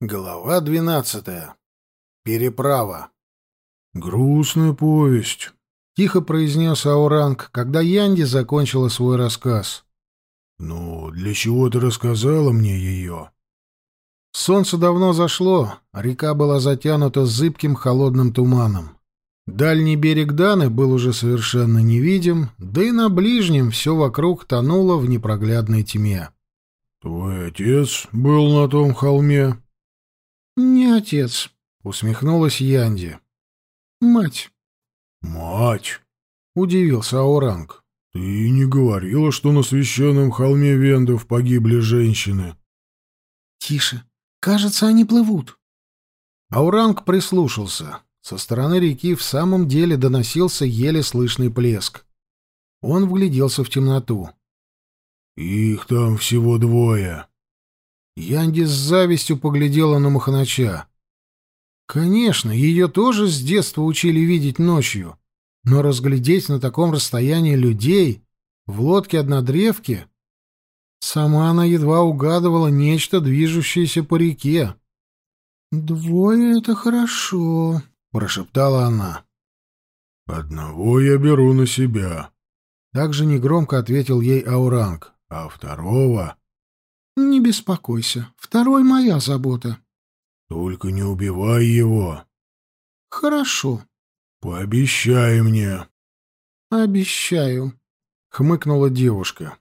Глава двенадцатая. Переправа. «Грустная повесть», — тихо произнес Ауранг, когда Янди закончила свой рассказ. «Ну, для чего ты рассказала мне ее?» Солнце давно зашло, река была затянута зыбким холодным туманом. Дальний берег Даны был уже совершенно невидим, да и на ближнем все вокруг тонуло в непроглядной тьме. «Твой отец был на том холме?» «Не отец», — усмехнулась Янди. «Мать». «Мать?» — удивился Ауранг. «Ты не говорила, что на священном холме Вендов погибли женщины?» «Тише. Кажется, они плывут». Ауранг прислушался. Со стороны реки в самом деле доносился еле слышный плеск. Он вгляделся в темноту. «Их там всего двое», Янди с завистью поглядела на Махнача. Конечно, ее тоже с детства учили видеть ночью, но разглядеть на таком расстоянии людей в лодке-однодревке сама она едва угадывала нечто, движущееся по реке. «Двое — это хорошо», — прошептала она. «Одного я беру на себя», — также негромко ответил ей Ауранг, — «а второго...» «Не беспокойся. Второй моя забота». «Только не убивай его». «Хорошо». «Пообещай мне». «Обещаю», — хмыкнула девушка.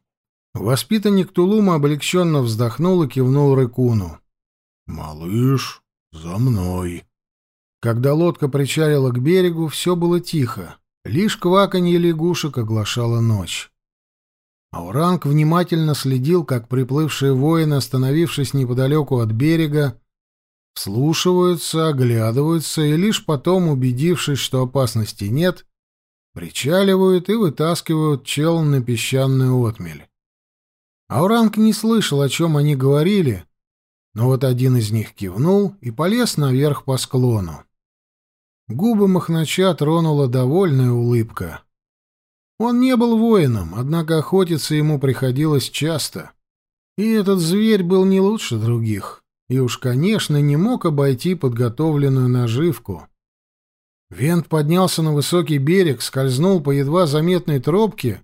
Воспитанник Тулума облегченно вздохнул и кивнул Рыкуну. «Малыш, за мной». Когда лодка причалила к берегу, все было тихо. Лишь кваканье лягушек оглашало ночь. Ауранг внимательно следил, как приплывшие воины, остановившись неподалеку от берега, вслушиваются, оглядываются и лишь потом, убедившись, что опасности нет, причаливают и вытаскивают чел на песчаную отмель. Ауранг не слышал, о чем они говорили, но вот один из них кивнул и полез наверх по склону. Губы Махнача тронула довольная улыбка — он не был воином, однако охотиться ему приходилось часто. И этот зверь был не лучше других, и уж, конечно, не мог обойти подготовленную наживку. Вент поднялся на высокий берег, скользнул по едва заметной тропке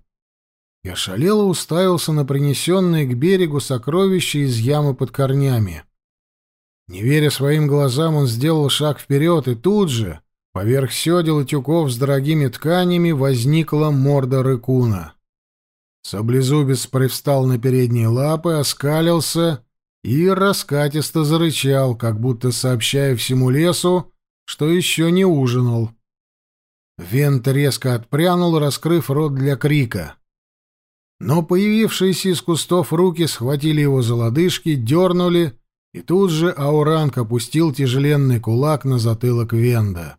и ошалело уставился на принесенные к берегу сокровища из ямы под корнями. Не веря своим глазам, он сделал шаг вперед, и тут же, Поверх седел и тюков с дорогими тканями возникла морда рыкуна. Саблезубец привстал на передние лапы, оскалился и раскатисто зарычал, как будто сообщая всему лесу, что еще не ужинал. Вент резко отпрянул, раскрыв рот для крика. Но появившиеся из кустов руки схватили его за лодыжки, дернули, и тут же Ауранг опустил тяжеленный кулак на затылок Венда.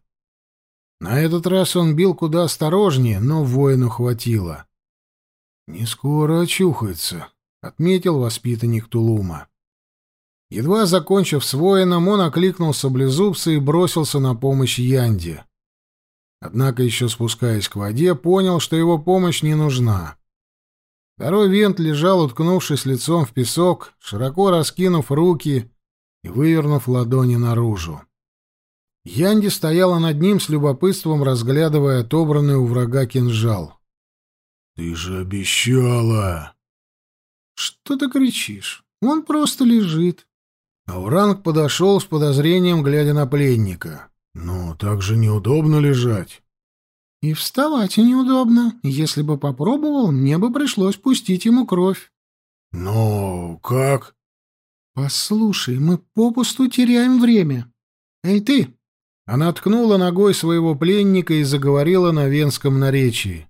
На этот раз он бил куда осторожнее, но воину хватило. «Не скоро очухается», — отметил воспитанник Тулума. Едва закончив с воином, он окликнул саблезубца и бросился на помощь Янде. Однако, еще спускаясь к воде, понял, что его помощь не нужна. Второй вент лежал, уткнувшись лицом в песок, широко раскинув руки и вывернув ладони наружу. Янди стояла над ним с любопытством, разглядывая отобранный у врага кинжал. «Ты же обещала!» «Что ты кричишь? Он просто лежит». Ауранг подошел с подозрением, глядя на пленника. «Ну, так же неудобно лежать». «И вставать неудобно. Если бы попробовал, мне бы пришлось пустить ему кровь». «Но как?» «Послушай, мы попусту теряем время. Эй, ты, она ткнула ногой своего пленника и заговорила на венском наречии.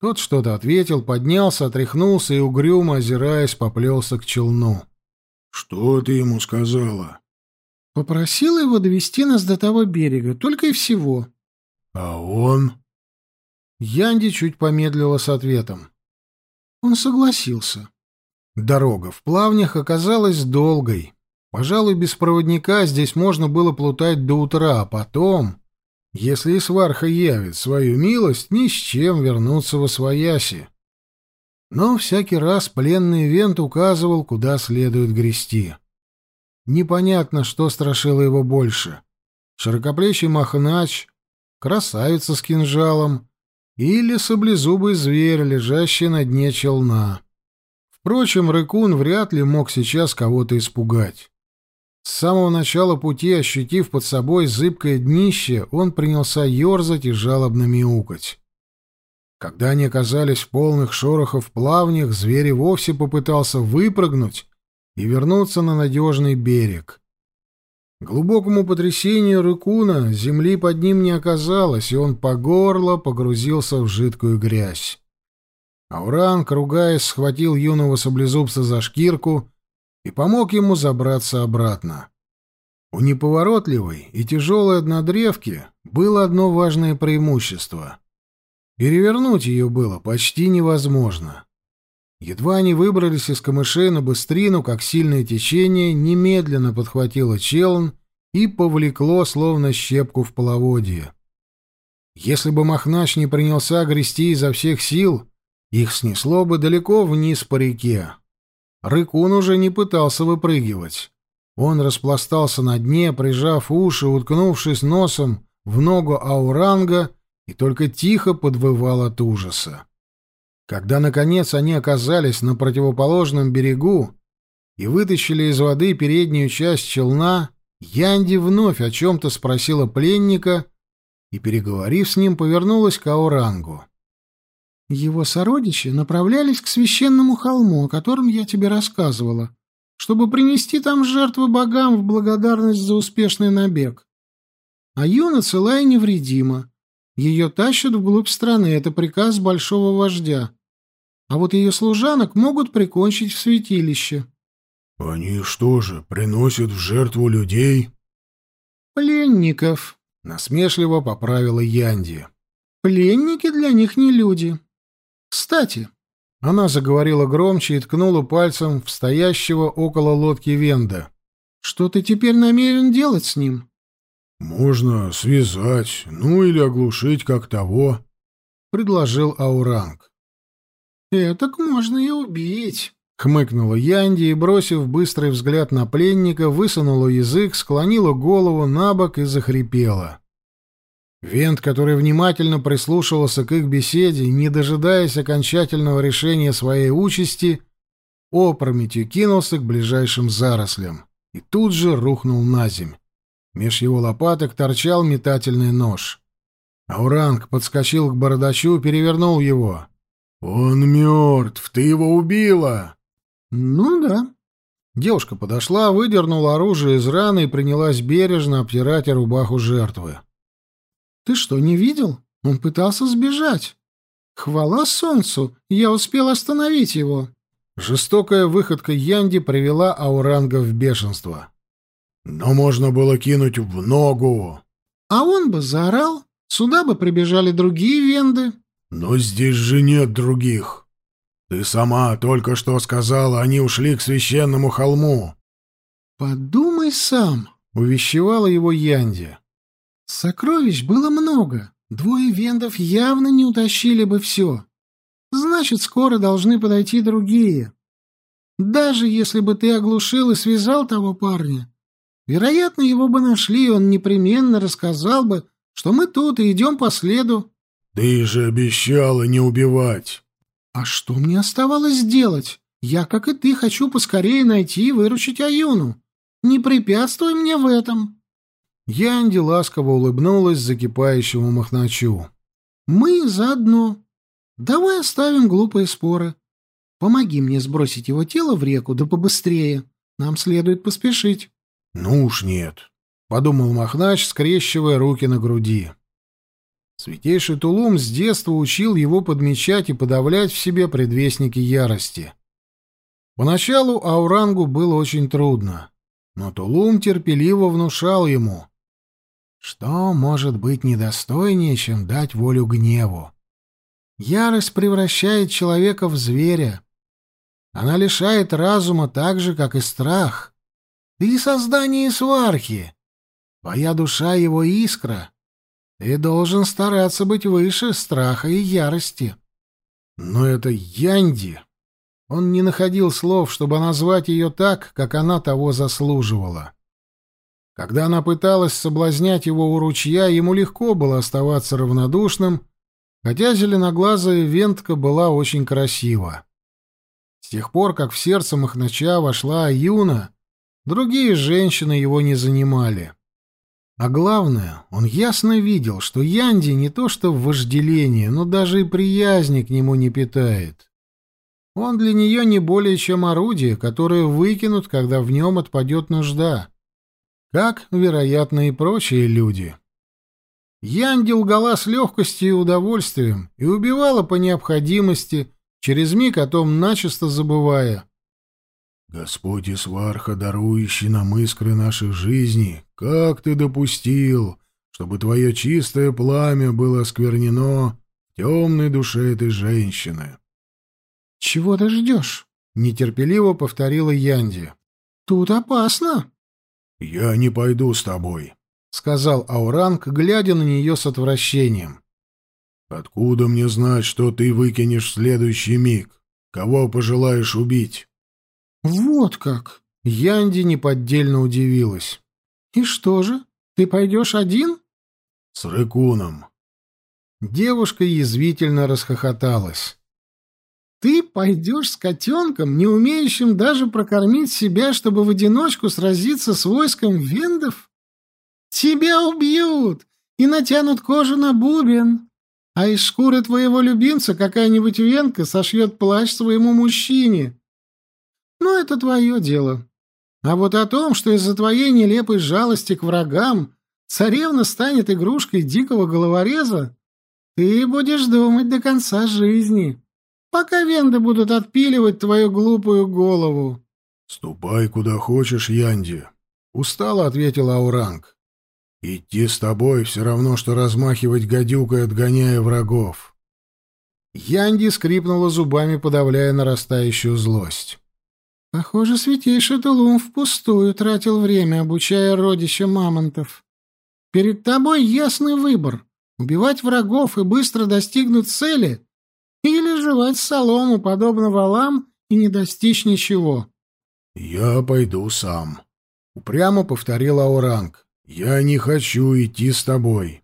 Тот что-то ответил, поднялся, отряхнулся и, угрюмо озираясь, поплелся к челну. «Что ты ему сказала?» «Попросила его довести нас до того берега, только и всего». «А он?» Янди чуть помедлила с ответом. Он согласился. Дорога в плавнях оказалась долгой. Пожалуй, без проводника здесь можно было плутать до утра, а потом, если Исварха явит свою милость, ни с чем вернуться во свояси. Но всякий раз пленный Вент указывал, куда следует грести. Непонятно, что страшило его больше. Широкоплечий махнач, красавица с кинжалом или саблезубый зверь, лежащий на дне челна. Впрочем, Рыкун вряд ли мог сейчас кого-то испугать. С самого начала пути, ощутив под собой зыбкое днище, он принялся ерзать и жалобно мяукать. Когда они оказались в полных шорохов плавнях, зверь и вовсе попытался выпрыгнуть и вернуться на надежный берег. Глубокому потрясению Рыкуна земли под ним не оказалось, и он по горло погрузился в жидкую грязь. Ауранг, ругаясь, схватил юного саблезубца за шкирку и помог ему забраться обратно. У неповоротливой и тяжелой однодревки было одно важное преимущество. Перевернуть ее было почти невозможно. Едва они выбрались из камышей на быстрину, как сильное течение немедленно подхватило челн и повлекло, словно щепку в половодье. Если бы Махнач не принялся грести изо всех сил, их снесло бы далеко вниз по реке. Рыкун уже не пытался выпрыгивать. Он распластался на дне, прижав уши, уткнувшись носом в ногу ауранга, и только тихо подвывал от ужаса. Когда, наконец, они оказались на противоположном берегу и вытащили из воды переднюю часть челна, Янди вновь о чем-то спросила пленника и, переговорив с ним, повернулась к Аурангу. «Его сородичи направлялись к священному холму, о котором я тебе рассказывала, чтобы принести там жертвы богам в благодарность за успешный набег. А Юна цела и невредима. Ее тащат вглубь страны, это приказ большого вождя а вот ее служанок могут прикончить в святилище. — Они что же, приносят в жертву людей? — Пленников, — насмешливо поправила Янди. — Пленники для них не люди. Кстати... Она заговорила громче и ткнула пальцем в стоящего около лодки Венда. «Что ты теперь намерен делать с ним?» «Можно связать, ну или оглушить, как того», — предложил Ауранг. «Этак можно и убить», — хмыкнула Янди и, бросив быстрый взгляд на пленника, высунула язык, склонила голову на бок и захрипела. Вент, который внимательно прислушивался к их беседе, не дожидаясь окончательного решения своей участи, опрометью кинулся к ближайшим зарослям и тут же рухнул на земь. Меж его лопаток торчал метательный нож. Ауранг подскочил к бородачу, перевернул его. «Он мертв! Ты его убила!» «Ну да». Девушка подошла, выдернула оружие из раны и принялась бережно обтирать рубаху жертвы. «Ты что, не видел? Он пытался сбежать. Хвала солнцу, я успел остановить его». Жестокая выходка Янди привела Ауранга в бешенство. «Но можно было кинуть в ногу». «А он бы заорал, сюда бы прибежали другие венды». Но здесь же нет других. Ты сама только что сказала, они ушли к священному холму. Подумай сам, увещевала его Янди. Сокровищ было много. Двое вендов явно не утащили бы все. Значит, скоро должны подойти другие. Даже если бы ты оглушил и связал того парня, вероятно, его бы нашли, и он непременно рассказал бы, что мы тут и идем по следу. «Ты же обещала не убивать!» «А что мне оставалось делать? Я, как и ты, хочу поскорее найти и выручить Аюну. Не препятствуй мне в этом!» Янди ласково улыбнулась закипающему махначу. «Мы заодно. Давай оставим глупые споры. Помоги мне сбросить его тело в реку, да побыстрее. Нам следует поспешить». «Ну уж нет», — подумал Махнач, скрещивая руки на груди. Святейший Тулум с детства учил его подмечать и подавлять в себе предвестники ярости. Поначалу Аурангу было очень трудно, но Тулум терпеливо внушал ему, что может быть недостойнее, чем дать волю гневу. Ярость превращает человека в зверя. Она лишает разума так же, как и страх. Ты создание свархи. Твоя душа — его искра. Ты должен стараться быть выше страха и ярости. Но это Янди. Он не находил слов, чтобы назвать ее так, как она того заслуживала. Когда она пыталась соблазнять его у ручья, ему легко было оставаться равнодушным, хотя зеленоглазая вентка была очень красива. С тех пор, как в сердце Махнача вошла Аюна, другие женщины его не занимали. А главное, он ясно видел, что Янди не то что в вожделении, но даже и приязни к нему не питает. Он для нее не более чем орудие, которое выкинут, когда в нем отпадет нужда. Как, вероятно, и прочие люди. Янди лгала с легкостью и удовольствием и убивала по необходимости, через миг о том начисто забывая. «Господь Исварха, дарующий нам искры наших жизней, как ты допустил, чтобы твое чистое пламя было осквернено в темной душе этой женщины?» «Чего ты ждешь?» — нетерпеливо повторила Янди. «Тут опасно». «Я не пойду с тобой», — сказал Ауранг, глядя на нее с отвращением. «Откуда мне знать, что ты выкинешь в следующий миг? Кого пожелаешь убить?» «Вот как!» — Янди неподдельно удивилась. «И что же, ты пойдешь один?» «С Рыкуном». Девушка язвительно расхохоталась. «Ты пойдешь с котенком, не умеющим даже прокормить себя, чтобы в одиночку сразиться с войском вендов? Тебя убьют и натянут кожу на бубен, а из шкуры твоего любимца какая-нибудь венка сошьет плащ своему мужчине. Но это твое дело. А вот о том, что из-за твоей нелепой жалости к врагам царевна станет игрушкой дикого головореза, ты будешь думать до конца жизни, пока венды будут отпиливать твою глупую голову. — Ступай куда хочешь, Янди, — устало ответил Ауранг. — Идти с тобой все равно, что размахивать гадюкой, отгоняя врагов. Янди скрипнула зубами, подавляя нарастающую злость. Похоже, святейший Тулум впустую тратил время, обучая родища мамонтов. Перед тобой ясный выбор — убивать врагов и быстро достигнуть цели, или жевать солому, подобно валам, и не достичь ничего. — Я пойду сам, — упрямо повторил Ауранг. — Я не хочу идти с тобой.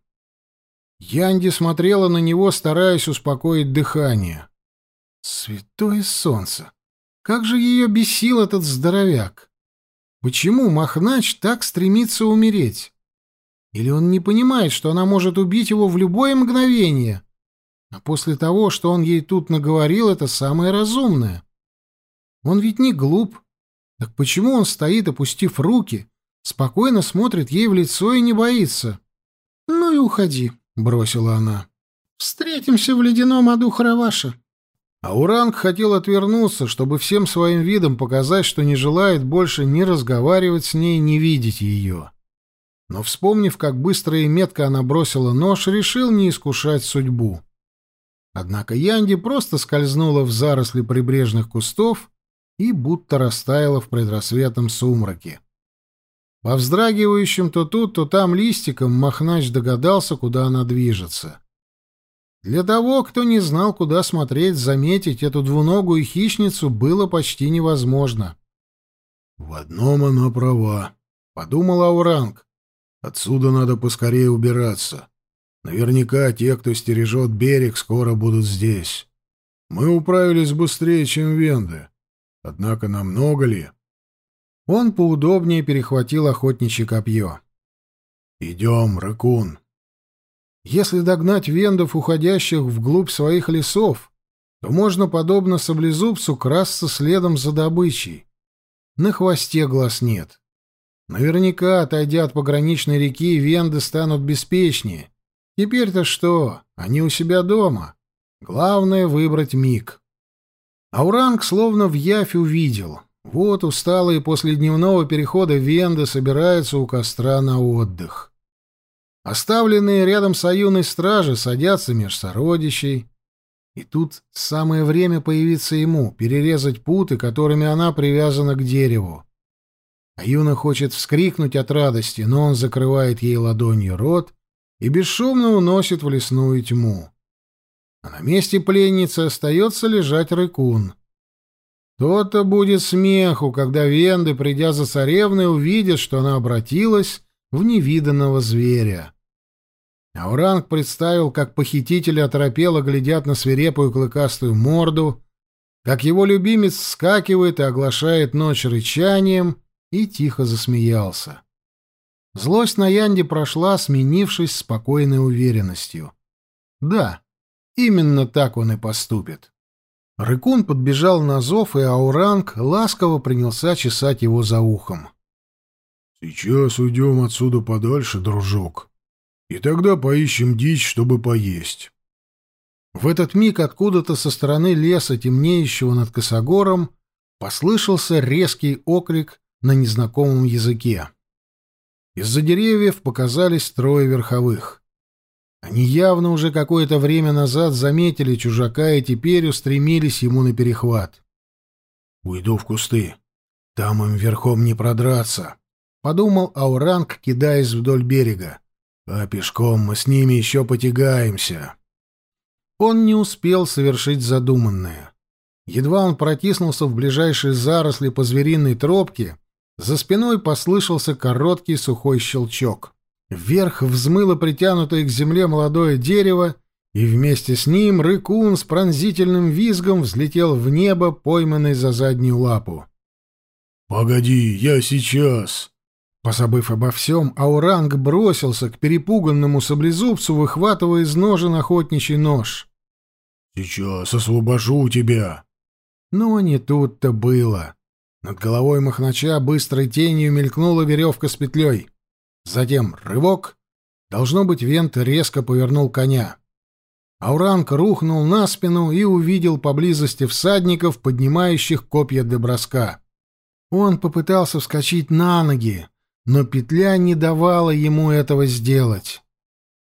Янди смотрела на него, стараясь успокоить дыхание. Святое солнце! Как же ее бесил этот здоровяк! Почему Махнач так стремится умереть? Или он не понимает, что она может убить его в любое мгновение? А после того, что он ей тут наговорил, это самое разумное. Он ведь не глуп. Так почему он стоит, опустив руки, спокойно смотрит ей в лицо и не боится? — Ну и уходи, — бросила она. — Встретимся в ледяном аду Хараваша. Ауранг хотел отвернуться, чтобы всем своим видом показать, что не желает больше ни разговаривать с ней, ни видеть ее. Но, вспомнив, как быстро и метко она бросила нож, решил не искушать судьбу. Однако Янди просто скользнула в заросли прибрежных кустов и будто растаяла в предрассветном сумраке. По вздрагивающим то тут, то там листикам Махнач догадался, куда она движется. Для того, кто не знал, куда смотреть, заметить эту двуногую хищницу было почти невозможно. «В одном она права», — подумал Ауранг. «Отсюда надо поскорее убираться. Наверняка те, кто стережет берег, скоро будут здесь. Мы управились быстрее, чем венды. Однако намного ли?» Он поудобнее перехватил охотничье копье. «Идем, ракун», если догнать вендов, уходящих вглубь своих лесов, то можно, подобно саблезубцу, красться следом за добычей. На хвосте глаз нет. Наверняка, отойдя от пограничной реки, венды станут беспечнее. Теперь-то что? Они у себя дома. Главное — выбрать миг. Ауранг словно в явь увидел. Вот усталые после дневного перехода венды собираются у костра на отдых. Оставленные рядом с Аюной стражи садятся меж сородичей. И тут самое время появиться ему, перерезать путы, которыми она привязана к дереву. Аюна хочет вскрикнуть от радости, но он закрывает ей ладонью рот и бесшумно уносит в лесную тьму. А на месте пленницы остается лежать рыкун. То-то будет смеху, когда венды, придя за царевной, увидят, что она обратилась в невиданного зверя. Ауранг представил, как похитители оторопело глядят на свирепую клыкастую морду, как его любимец вскакивает и оглашает ночь рычанием, и тихо засмеялся. Злость на Янде прошла, сменившись спокойной уверенностью. Да, именно так он и поступит. Рыкун подбежал на зов, и Ауранг ласково принялся чесать его за ухом. «Сейчас уйдем отсюда подальше, дружок, и тогда поищем дичь, чтобы поесть». В этот миг откуда-то со стороны леса, темнеющего над косогором, послышался резкий окрик на незнакомом языке. Из-за деревьев показались трое верховых. Они явно уже какое-то время назад заметили чужака и теперь устремились ему на перехват. «Уйду в кусты. Там им верхом не продраться», — подумал Ауранг, кидаясь вдоль берега. «А пешком мы с ними еще потягаемся». Он не успел совершить задуманное. Едва он протиснулся в ближайшие заросли по звериной тропке, за спиной послышался короткий сухой щелчок. Вверх взмыло притянутое к земле молодое дерево, и вместе с ним рыкун с пронзительным визгом взлетел в небо, пойманный за заднюю лапу. «Погоди, я сейчас!» Позабыв обо всем, Ауранг бросился к перепуганному саблезубцу, выхватывая из ножен охотничий нож. «Сейчас освобожу тебя!» Но не тут-то было. Над головой махнача быстрой тенью мелькнула веревка с петлей. Затем рывок. Должно быть, Вент резко повернул коня. Ауранг рухнул на спину и увидел поблизости всадников, поднимающих копья для броска. Он попытался вскочить на ноги, но петля не давала ему этого сделать.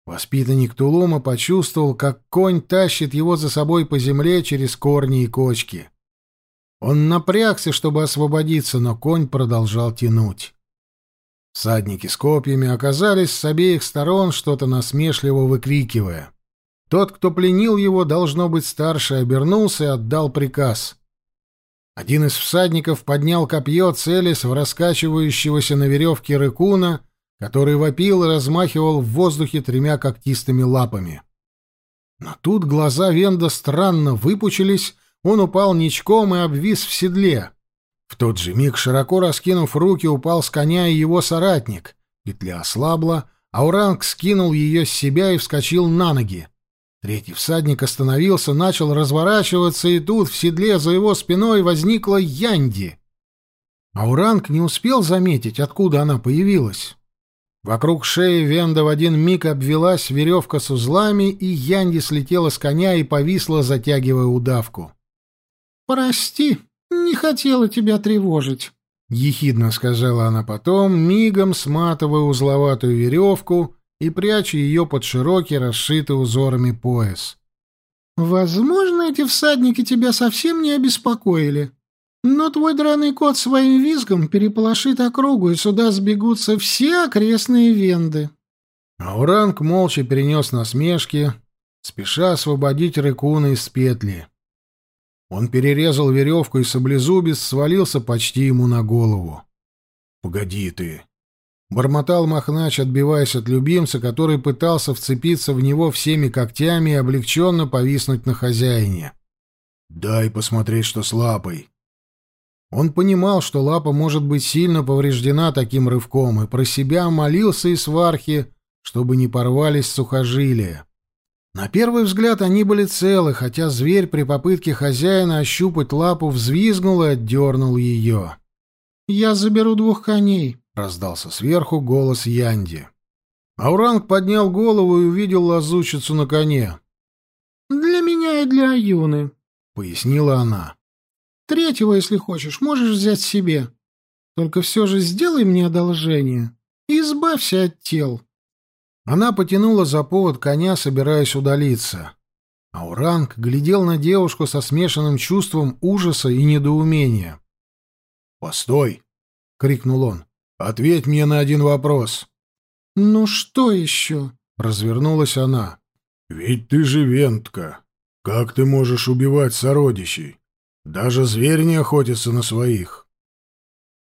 Воспитанник Тулума почувствовал, как конь тащит его за собой по земле через корни и кочки. Он напрягся, чтобы освободиться, но конь продолжал тянуть. Всадники с копьями оказались с обеих сторон, что-то насмешливо выкрикивая. Тот, кто пленил его, должно быть старше, обернулся и отдал приказ. Один из всадников поднял копье, целясь в раскачивающегося на веревке рыкуна, который вопил и размахивал в воздухе тремя когтистыми лапами. Но тут глаза Венда странно выпучились, он упал ничком и обвис в седле. В тот же миг, широко раскинув руки, упал с коня и его соратник. Петля ослабла, Ауранг скинул ее с себя и вскочил на ноги. Третий всадник остановился, начал разворачиваться, и тут в седле за его спиной возникла Янди. Ауранг не успел заметить, откуда она появилась. Вокруг шеи Венда в один миг обвелась веревка с узлами, и Янди слетела с коня и повисла, затягивая удавку. «Прости, не хотела тебя тревожить», — ехидно сказала она потом, мигом сматывая узловатую веревку и пряча ее под широкий, расшитый узорами пояс. «Возможно, эти всадники тебя совсем не обеспокоили, но твой драный кот своим визгом переполошит округу, и сюда сбегутся все окрестные венды». Ауранг молча перенес насмешки, спеша освободить рыкуна из петли. Он перерезал веревку, и саблезубец свалился почти ему на голову. «Погоди ты!» Бормотал Махнач, отбиваясь от любимца, который пытался вцепиться в него всеми когтями и облегченно повиснуть на хозяине. «Дай посмотреть, что с лапой!» Он понимал, что лапа может быть сильно повреждена таким рывком, и про себя молился и свархи, чтобы не порвались сухожилия. На первый взгляд они были целы, хотя зверь при попытке хозяина ощупать лапу взвизгнул и отдернул ее. «Я заберу двух коней», — раздался сверху голос Янди. Ауранг поднял голову и увидел лазучицу на коне. «Для меня и для Аюны», — пояснила она. «Третьего, если хочешь, можешь взять себе. Только все же сделай мне одолжение. Избавься от тел». Она потянула за повод коня, собираясь удалиться. Ауранг глядел на девушку со смешанным чувством ужаса и недоумения. «Постой!» — крикнул он. «Ответь мне на один вопрос». «Ну что еще?» — развернулась она. «Ведь ты же вентка. Как ты можешь убивать сородичей? Даже зверь не охотится на своих.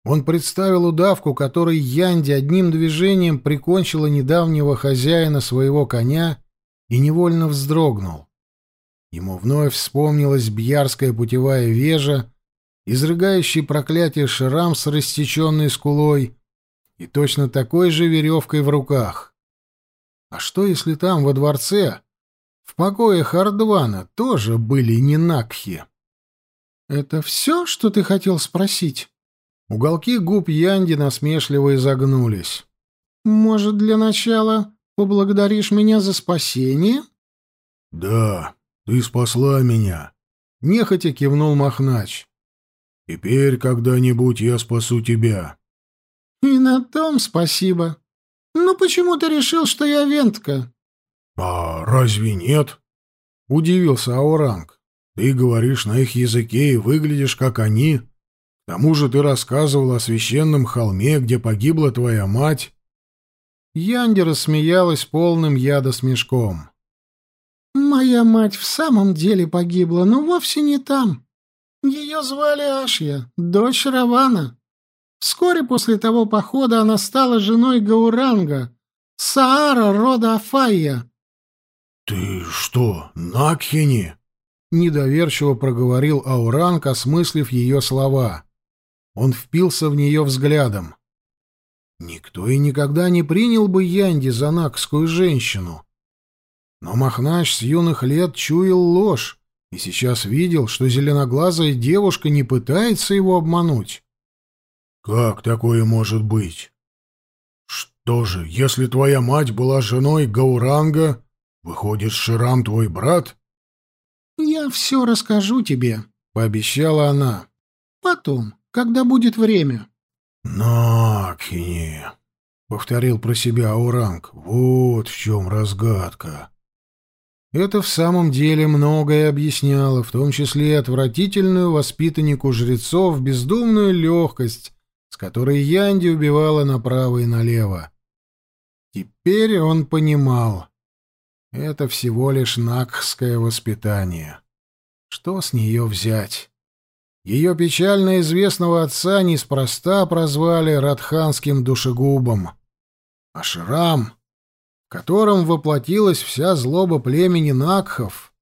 Он представил удавку, которой Янди одним движением прикончила недавнего хозяина своего коня и невольно вздрогнул. Ему вновь вспомнилась бьярская путевая вежа, изрыгающий проклятие шрам с рассеченной скулой и точно такой же веревкой в руках. А что, если там, во дворце, в покое Хардвана, тоже были не Накхи? «Это все, что ты хотел спросить?» Уголки губ Янди насмешливо изогнулись. «Может, для начала поблагодаришь меня за спасение?» «Да, ты спасла меня», — нехотя кивнул Махнач. «Теперь когда-нибудь я спасу тебя». «И на том спасибо. Ну почему ты решил, что я вентка?» «А разве нет?» — удивился Ауранг. «Ты говоришь на их языке и выглядишь, как они. К тому же ты рассказывал о священном холме, где погибла твоя мать». Янди рассмеялась полным яда смешком. «Моя мать в самом деле погибла, но вовсе не там. Ее звали Ашья, дочь Равана. Вскоре после того похода она стала женой Гауранга, Саара рода Афайя». «Ты что, Накхини?» — недоверчиво проговорил Ауранг, осмыслив ее слова. Он впился в нее взглядом. Никто и никогда не принял бы Янди за накскую женщину. Но Махнач с юных лет чуял ложь и сейчас видел, что зеленоглазая девушка не пытается его обмануть. «Как такое может быть? Что же, если твоя мать была женой Гауранга, выходит, Ширам твой брат?» «Я все расскажу тебе», — пообещала она. «Потом, когда будет время». «Накини», — повторил про себя Ауранг, — «вот в чем разгадка». Это в самом деле многое объясняло, в том числе и отвратительную воспитаннику жрецов бездумную легкость, с которой Янди убивала направо и налево. Теперь он понимал. Это всего лишь накхское воспитание. Что с нее взять? Ее печально известного отца неспроста прозвали Радханским душегубом. А Шрам в котором воплотилась вся злоба племени Накхов.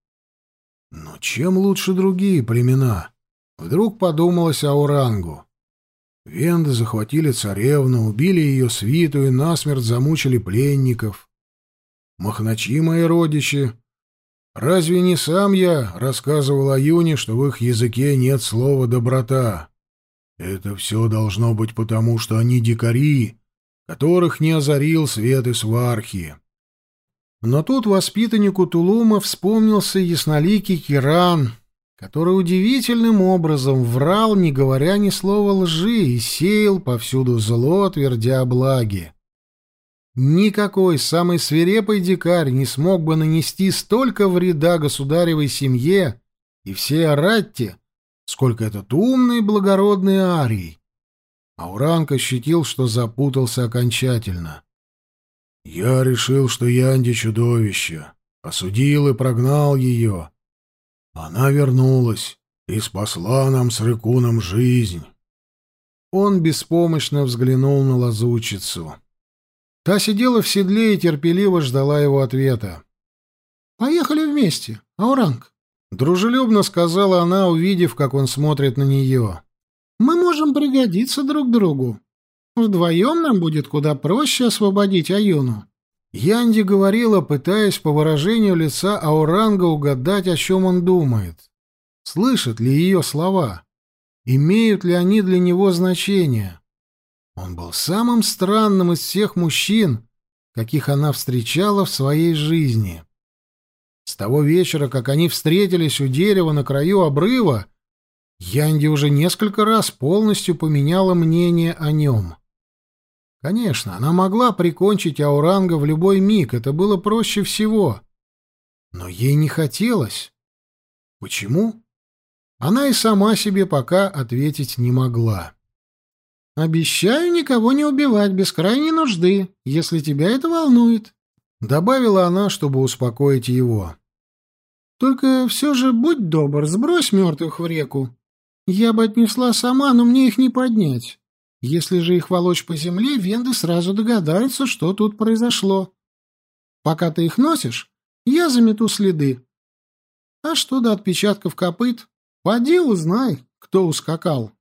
Но чем лучше другие племена? Вдруг подумалось Аурангу. Венды захватили царевну, убили ее свиту и насмерть замучили пленников. Махначи мои родичи. Разве не сам я рассказывал о Юне, что в их языке нет слова «доброта»? Это все должно быть потому, что они дикари, которых не озарил свет и свархи. Но тут воспитаннику Тулума вспомнился ясноликий Киран, который удивительным образом врал, не говоря ни слова лжи, и сеял повсюду зло, твердя благи. Никакой самый свирепый дикарь не смог бы нанести столько вреда государевой семье и всей Аратте, сколько этот умный благородный Арий. Ауранг ощутил, что запутался окончательно. «Я решил, что Янди — чудовище, осудил и прогнал ее. Она вернулась и спасла нам с Рыкуном жизнь». Он беспомощно взглянул на лазучицу. Та сидела в седле и терпеливо ждала его ответа. «Поехали вместе, Ауранг», — дружелюбно сказала она, увидев, как он смотрит на нее. Мы можем пригодиться друг другу. Вдвоем нам будет куда проще освободить Аюну». Янди говорила, пытаясь по выражению лица Ауранга угадать, о чем он думает. Слышат ли ее слова? Имеют ли они для него значение? Он был самым странным из всех мужчин, каких она встречала в своей жизни. С того вечера, как они встретились у дерева на краю обрыва, Янди уже несколько раз полностью поменяла мнение о нем. Конечно, она могла прикончить Ауранга в любой миг, это было проще всего. Но ей не хотелось. Почему? Она и сама себе пока ответить не могла. «Обещаю никого не убивать без крайней нужды, если тебя это волнует», — добавила она, чтобы успокоить его. «Только все же будь добр, сбрось мертвых в реку. Я бы отнесла сама, но мне их не поднять. Если же их волочь по земле, венды сразу догадаются, что тут произошло. Пока ты их носишь, я замету следы. А что до отпечатков копыт? Поди узнай, кто ускакал.